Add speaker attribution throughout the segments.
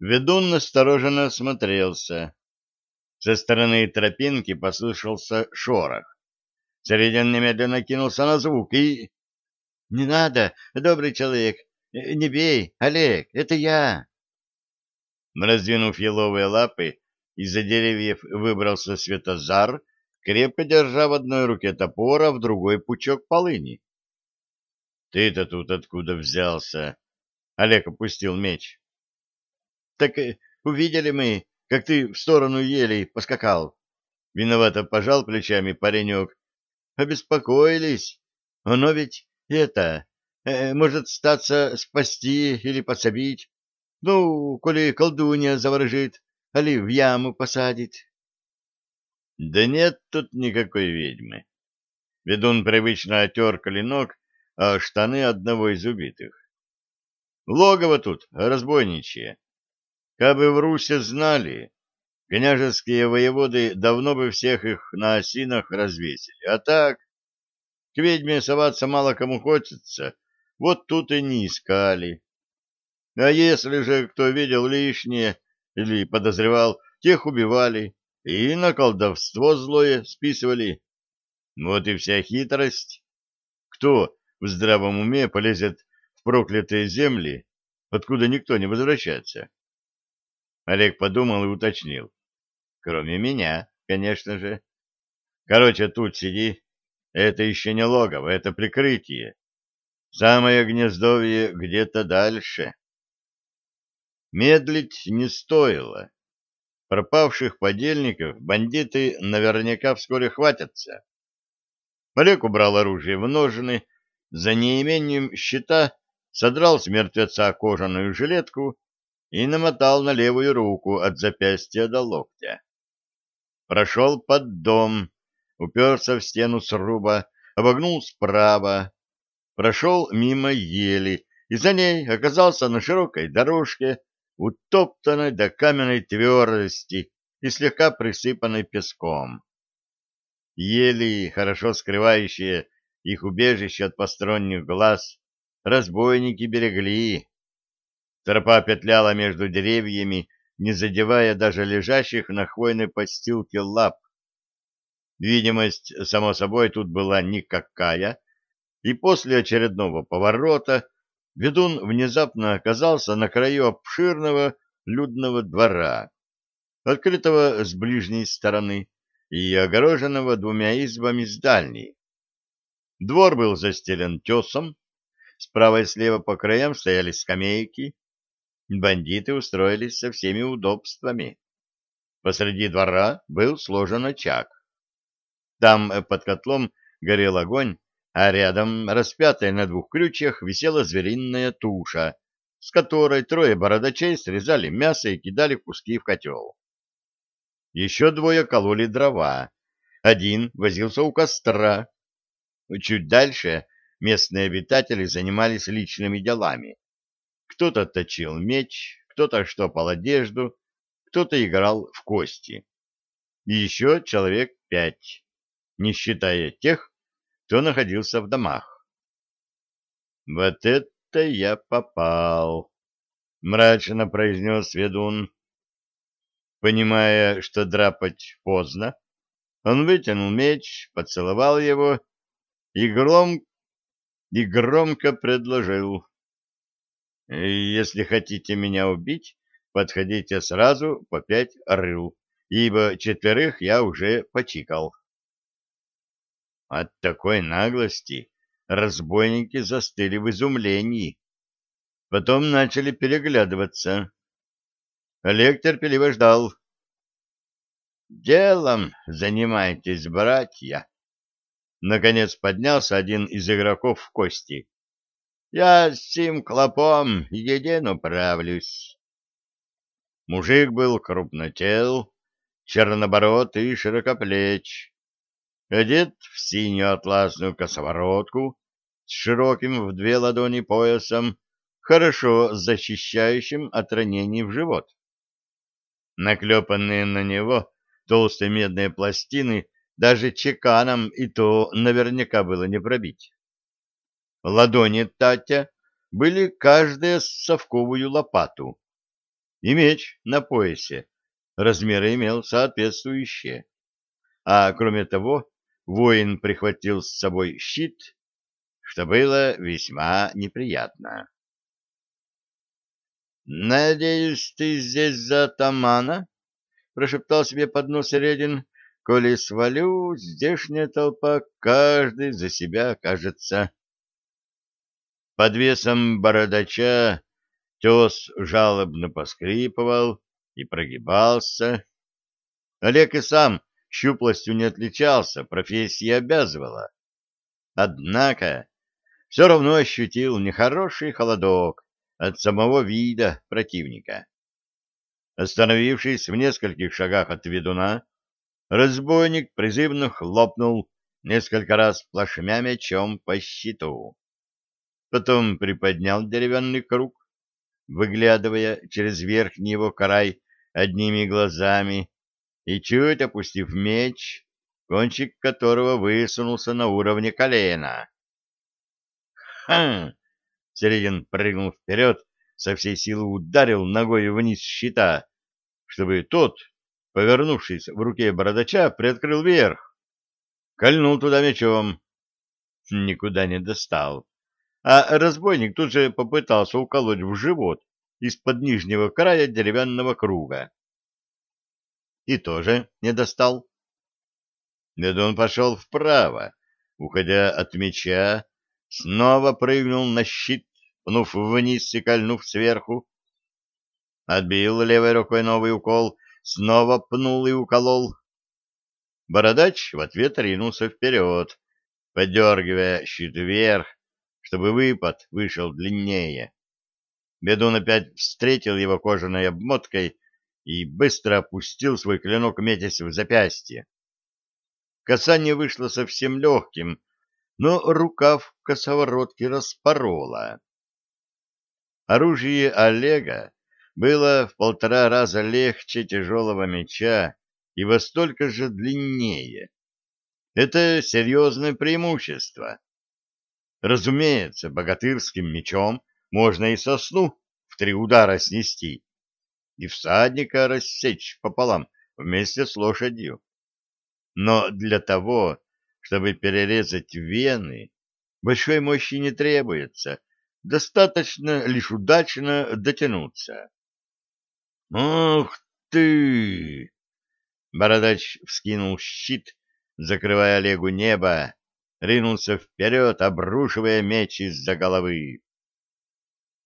Speaker 1: Ведун настороженно осмотрелся. Со стороны тропинки послышался шорох. Середин немедленно кинулся на звук и... — Не надо, добрый человек, не бей, Олег, это я. Раздвинув еловые лапы, из-за деревьев выбрался Светозар, крепко держа в одной руке топор, а в другой пучок полыни. — Ты-то тут откуда взялся? — Олег опустил меч. — Так э, увидели мы, как ты в сторону ели поскакал. Виновато пожал плечами паренек. Обеспокоились. Оно ведь это, э, может статься спасти или подсобить. Ну, коли колдунья заворожит, али в яму посадит. Да нет тут никакой ведьмы. Ведун привычно отер клинок, а штаны одного из убитых. Логово тут разбойничье. Кабы в Русе знали, княжеские воеводы давно бы всех их на осинах развесили. А так, к ведьме соваться мало кому хочется, вот тут и не искали. А если же кто видел лишнее или подозревал, тех убивали и на колдовство злое списывали. Вот и вся хитрость. Кто в здравом уме полезет в проклятые земли, откуда никто не возвращается? Олег подумал и уточнил. Кроме меня, конечно же. Короче, тут сиди. Это еще не логово, это прикрытие. Самое гнездовье где-то дальше. Медлить не стоило. Пропавших подельников бандиты наверняка вскоре хватятся. Олег убрал оружие в ножны, за неимением щита содрал с мертвеца кожаную жилетку и намотал на левую руку от запястья до локтя. Прошел под дом, уперся в стену сруба, обогнул справа, прошел мимо ели и за ней оказался на широкой дорожке, утоптанной до каменной твердости и слегка присыпанной песком. Ели, хорошо скрывающие их убежище от посторонних глаз, разбойники берегли, Тропа петляла между деревьями, не задевая даже лежащих на хвойной подстилке лап. Видимость, само собой, тут была никакая, и после очередного поворота ведун внезапно оказался на краю обширного людного двора, открытого с ближней стороны и огороженного двумя избами с дальней. Двор был застелен тесом, справа и слева по краям стояли скамейки, бандиты устроились со всеми удобствами. Посреди двора был сложен очаг. Там э, под котлом горел огонь, а рядом, распятая на двух крючьях, висела звериная туша, с которой трое бородачей срезали мясо и кидали куски в котел. Еще двое кололи дрова. Один возился у костра. Чуть дальше местные обитатели занимались личными делами. Кто-то точил меч, кто-то штопал одежду, кто-то играл в кости. Еще человек пять, не считая тех, кто находился в домах. «Вот это я попал!» — мрачно произнес ведун. Понимая, что драпать поздно, он вытянул меч, поцеловал его и, гром... и громко предложил. Если хотите меня убить, подходите сразу по пять рыл, ибо четверых я уже почикал. От такой наглости разбойники застыли в изумлении. Потом начали переглядываться. Олег терпеливо ждал. «Делом занимайтесь, братья!» Наконец поднялся один из игроков в кости. Я с сим клопом един управлюсь. Мужик был крупнотел, чернобород и широкоплеч, одет в синюю атласную косоворотку с широким в две ладони поясом, хорошо защищающим от ранений в живот. Наклепанные на него толстые медные пластины даже чеканом и то наверняка было не пробить. Ладони Татя были каждая с совковую лопату. и меч на поясе, размеры имел соответствующие. А кроме того, воин прихватил с собой щит, что было весьма неприятно. «Надеюсь, ты здесь за атамана?» — прошептал себе под нос Редин. «Коли свалю, здешняя толпа, каждый за себя кажется». Под весом бородача тес жалобно поскрипывал и прогибался. Олег и сам щуплостью не отличался, профессия обязывала. Однако все равно ощутил нехороший холодок от самого вида противника. Остановившись в нескольких шагах от ведуна, разбойник призывно хлопнул несколько раз плашмя мечом по щиту. Потом приподнял деревянный круг, выглядывая через верхний его край одними глазами, и, чуть опустив меч, кончик которого высунулся на уровне колена. «Хм!» Середин прыгнул вперед, со всей силы ударил ногой вниз щита, чтобы тот, повернувшись в руке бородача, приоткрыл вверх. Кольнул туда мечом. Никуда не достал. А разбойник тут же попытался уколоть в живот из-под нижнего края деревянного круга. И тоже не достал. Медун пошел вправо, уходя от меча, снова прыгнул на щит, пнув вниз и кольнув сверху. Отбил левой рукой новый укол, снова пнул и уколол. Бородач в ответ ринулся вперед, подергивая щит вверх, чтобы выпад вышел длиннее. Бедун опять встретил его кожаной обмоткой и быстро опустил свой клинок, метясь в запястье. Касание вышло совсем легким, но рукав косоворотки распорола. Оружие Олега было в полтора раза легче тяжелого меча и во столько же длиннее. Это серьезное преимущество. Разумеется, богатырским мечом можно и сосну в три удара снести, и всадника рассечь пополам вместе с лошадью. Но для того, чтобы перерезать вены, большой мощи не требуется, достаточно лишь удачно дотянуться. «Ух ты!» Бородач вскинул щит, закрывая Олегу небо, ринулся вперед, обрушивая меч из-за головы.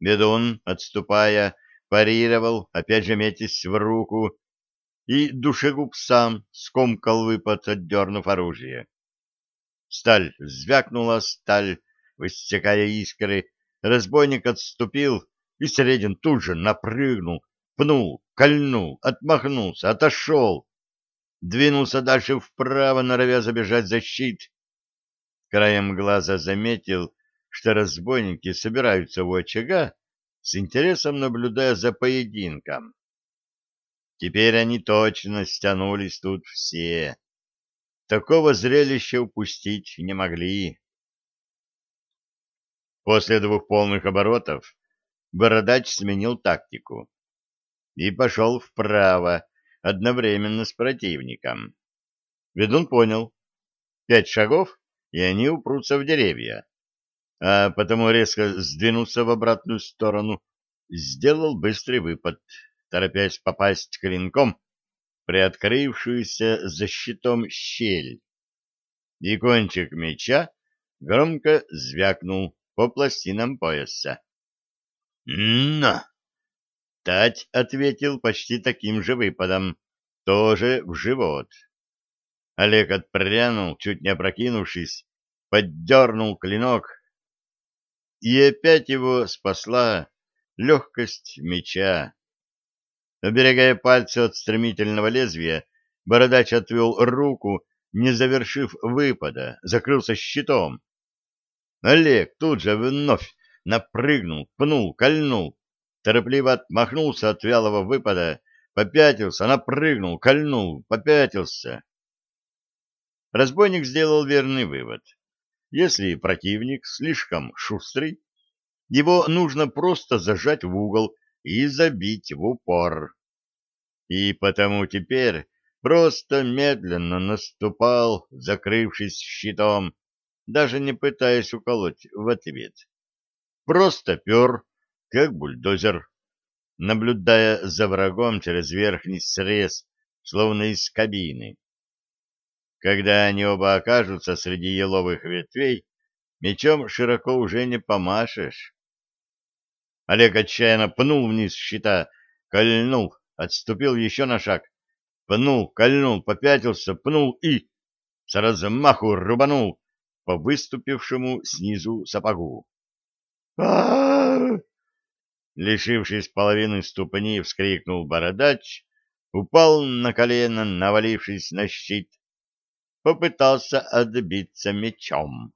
Speaker 1: Ведун, отступая, парировал, опять же метясь в руку, и душегуб сам скомкал выпад, отдернув оружие. Сталь звякнула, сталь, высекая искры. Разбойник отступил, и Средин тут же напрыгнул, пнул, кольнул, отмахнулся, отошел. Двинулся дальше вправо, норовя забежать за щит. Краем глаза заметил, что разбойники собираются у очага, с интересом наблюдая за поединком. Теперь они точно стянулись тут все. Такого зрелища упустить не могли. После двух полных оборотов Бородач сменил тактику и пошел вправо, одновременно с противником. Ведун понял. Пять шагов, и они упрутся в деревья. А потому резко сдвинулся в обратную сторону, сделал быстрый выпад, торопясь попасть клинком приоткрывшуюся за щитом щель, и кончик меча громко звякнул по пластинам пояса. «На!» Тать ответил почти таким же выпадом, тоже в живот. Олег отпрянул, чуть не опрокинувшись, поддернул клинок, и опять его спасла легкость меча. Оберегая пальцы от стремительного лезвия, бородач отвел руку, не завершив выпада, закрылся щитом. Олег тут же вновь напрыгнул, пнул, кольнул, торопливо отмахнулся от вялого выпада, попятился, напрыгнул, кольнул, попятился. Разбойник сделал верный вывод. Если противник слишком шустрый, его нужно просто зажать в угол и забить в упор. И потому теперь просто медленно наступал, закрывшись щитом, даже не пытаясь уколоть в ответ. Просто пер, как бульдозер, наблюдая за врагом через верхний срез, словно из кабины. Когда они оба окажутся среди еловых ветвей, мечом широко уже не помашешь. Олег отчаянно пнул вниз щита, кольнул, отступил еще на шаг, пнул, кольнул, попятился, пнул и с размаху рубанул по выступившему снизу сапогу. а Лишившись половины ступни, вскрикнул бородач, упал на колено, навалившись на щит, попытался отбиться мечом.